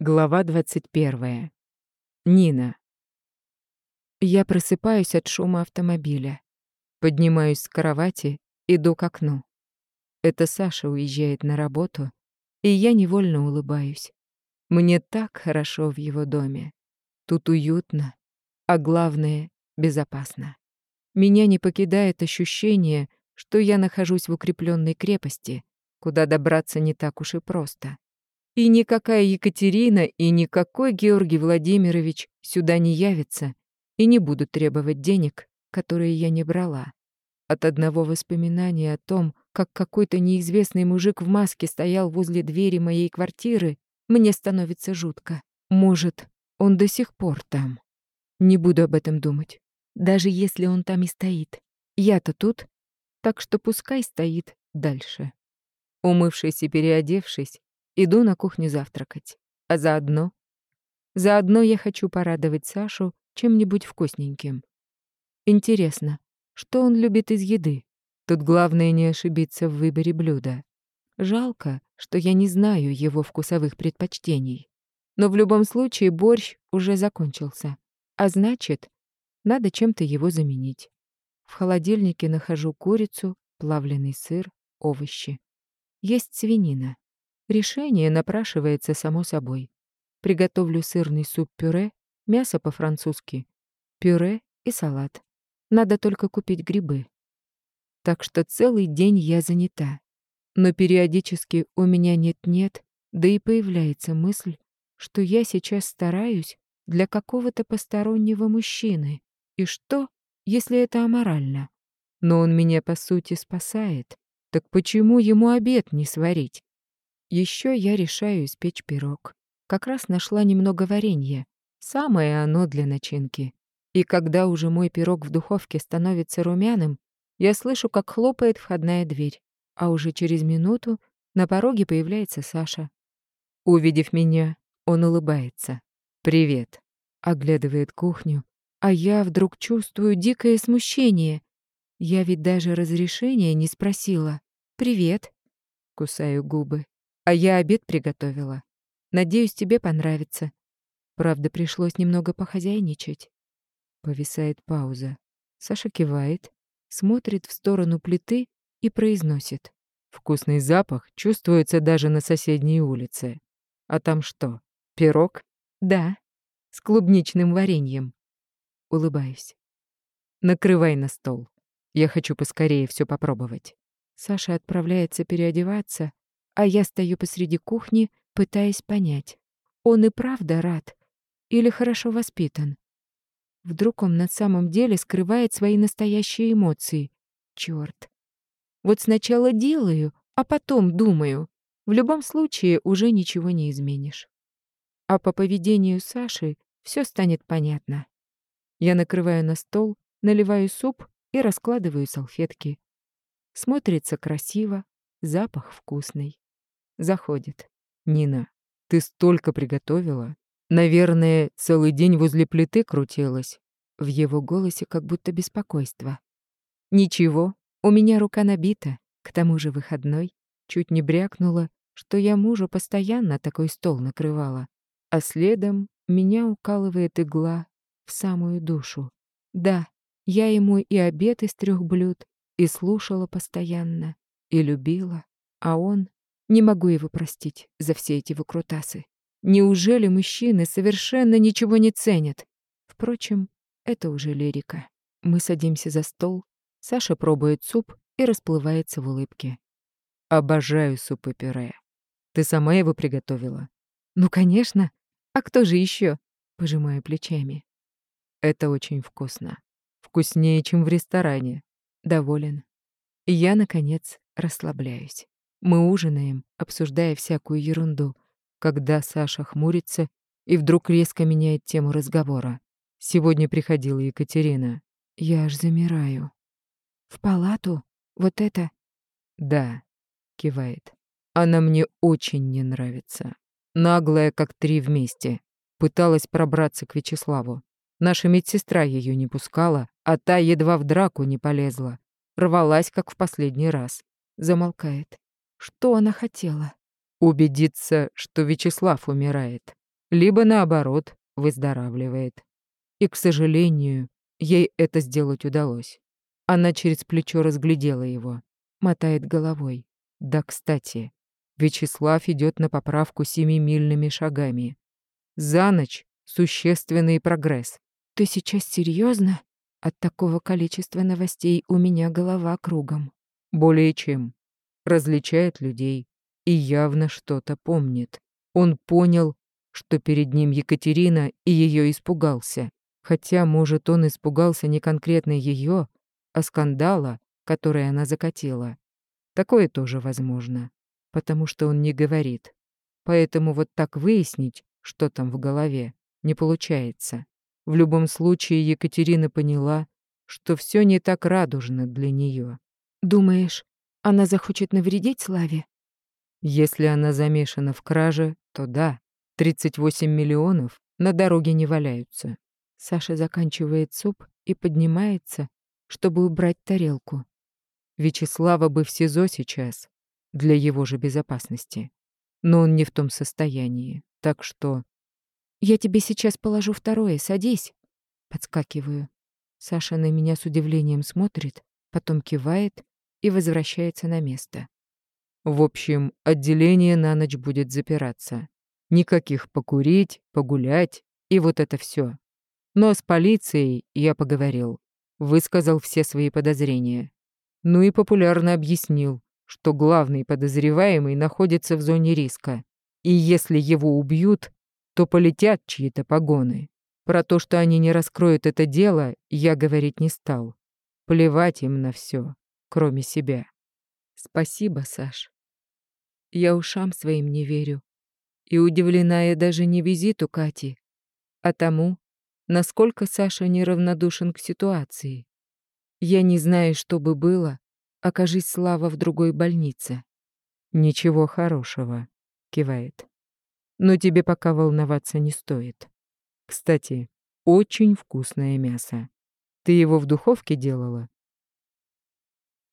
Глава 21. Нина. Я просыпаюсь от шума автомобиля. Поднимаюсь с кровати, иду к окну. Это Саша уезжает на работу, и я невольно улыбаюсь. Мне так хорошо в его доме. Тут уютно, а главное — безопасно. Меня не покидает ощущение, что я нахожусь в укрепленной крепости, куда добраться не так уж и просто. И никакая Екатерина и никакой Георгий Владимирович сюда не явятся и не будут требовать денег, которые я не брала. От одного воспоминания о том, как какой-то неизвестный мужик в маске стоял возле двери моей квартиры, мне становится жутко. Может, он до сих пор там. Не буду об этом думать. Даже если он там и стоит. Я-то тут, так что пускай стоит дальше. Умывшись и переодевшись, иду на кухню завтракать. А заодно... Заодно я хочу порадовать Сашу чем-нибудь вкусненьким. Интересно, что он любит из еды? Тут главное не ошибиться в выборе блюда. Жалко, что я не знаю его вкусовых предпочтений. Но в любом случае борщ уже закончился. А значит, надо чем-то его заменить. В холодильнике нахожу курицу, плавленый сыр, овощи. Есть свинина. Решение напрашивается само собой. Приготовлю сырный суп-пюре, мясо по-французски, пюре и салат. Надо только купить грибы. Так что целый день я занята. Но периодически у меня нет-нет, да и появляется мысль, что я сейчас стараюсь для какого-то постороннего мужчины. И что, если это аморально? Но он меня, по сути, спасает. Так почему ему обед не сварить? Еще я решаю испечь пирог. Как раз нашла немного варенья. Самое оно для начинки. И когда уже мой пирог в духовке становится румяным, я слышу, как хлопает входная дверь. А уже через минуту на пороге появляется Саша. Увидев меня, он улыбается. «Привет», — оглядывает кухню. А я вдруг чувствую дикое смущение. Я ведь даже разрешения не спросила. «Привет», — кусаю губы. А я обед приготовила. Надеюсь, тебе понравится. Правда, пришлось немного похозяйничать. Повисает пауза. Саша кивает, смотрит в сторону плиты и произносит. Вкусный запах чувствуется даже на соседней улице. А там что, пирог? Да, с клубничным вареньем. Улыбаюсь. Накрывай на стол. Я хочу поскорее все попробовать. Саша отправляется переодеваться, а я стою посреди кухни, пытаясь понять, он и правда рад или хорошо воспитан. Вдруг он на самом деле скрывает свои настоящие эмоции. Чёрт. Вот сначала делаю, а потом думаю. В любом случае уже ничего не изменишь. А по поведению Саши все станет понятно. Я накрываю на стол, наливаю суп и раскладываю салфетки. Смотрится красиво, запах вкусный. Заходит. «Нина, ты столько приготовила. Наверное, целый день возле плиты крутилась». В его голосе как будто беспокойство. «Ничего, у меня рука набита, к тому же выходной. Чуть не брякнула, что я мужу постоянно такой стол накрывала, а следом меня укалывает игла в самую душу. Да, я ему и обед из трех блюд, и слушала постоянно, и любила, а он не могу его простить за все эти выкрутасы. Неужели мужчины совершенно ничего не ценят? Впрочем, это уже лирика. Мы садимся за стол, Саша пробует суп и расплывается в улыбке. Обожаю суп и пюре. Ты сама его приготовила? Ну, конечно. А кто же еще? Пожимаю плечами. Это очень вкусно. Вкуснее, чем в ресторане. Доволен. И я, наконец, расслабляюсь. Мы ужинаем, обсуждая всякую ерунду, когда Саша хмурится и вдруг резко меняет тему разговора. Сегодня приходила Екатерина. Я аж замираю. В палату? Вот это? Да, кивает. Она мне очень не нравится. Наглая, как три вместе. Пыталась пробраться к Вячеславу. Наша медсестра ее не пускала, а та едва в драку не полезла. Рвалась, как в последний раз. Замолкает. Что она хотела? Убедиться, что Вячеслав умирает. либо наоборот, выздоравливает. И, к сожалению, ей это сделать удалось. Она через плечо разглядела его, мотает головой. Да, кстати, Вячеслав идет на поправку семимильными шагами. За ночь существенный прогресс. Ты сейчас серьезно? От такого количества новостей у меня голова кругом. Более чем. Различает людей и явно что-то помнит. Он понял, что перед ним Екатерина и ее испугался. Хотя, может, он испугался не конкретно ее, а скандала, который она закатила. Такое тоже возможно, потому что он не говорит. Поэтому вот так выяснить, что там в голове, не получается. В любом случае Екатерина поняла, что все не так радужно для нее. «Думаешь, она захочет навредить Славе?» Если она замешана в краже, то да, 38 миллионов на дороге не валяются. Саша заканчивает суп и поднимается, чтобы убрать тарелку. Вячеслава бы в СИЗО сейчас, для его же безопасности. Но он не в том состоянии, так что... «Я тебе сейчас положу второе, садись!» Подскакиваю. Саша на меня с удивлением смотрит, потом кивает и возвращается на место. В общем, отделение на ночь будет запираться. Никаких покурить, погулять и вот это все. Но с полицией я поговорил, высказал все свои подозрения. Ну и популярно объяснил, что главный подозреваемый находится в зоне риска, и если его убьют, то полетят чьи-то погоны. Про то, что они не раскроют это дело, я говорить не стал. Плевать им на все, кроме себя. Спасибо, Саш. Я ушам своим не верю. И удивлена я даже не визиту Кати, а тому, насколько Саша неравнодушен к ситуации. Я не знаю, что бы было, окажись Слава в другой больнице. «Ничего хорошего», — кивает. «Но тебе пока волноваться не стоит. Кстати, очень вкусное мясо. Ты его в духовке делала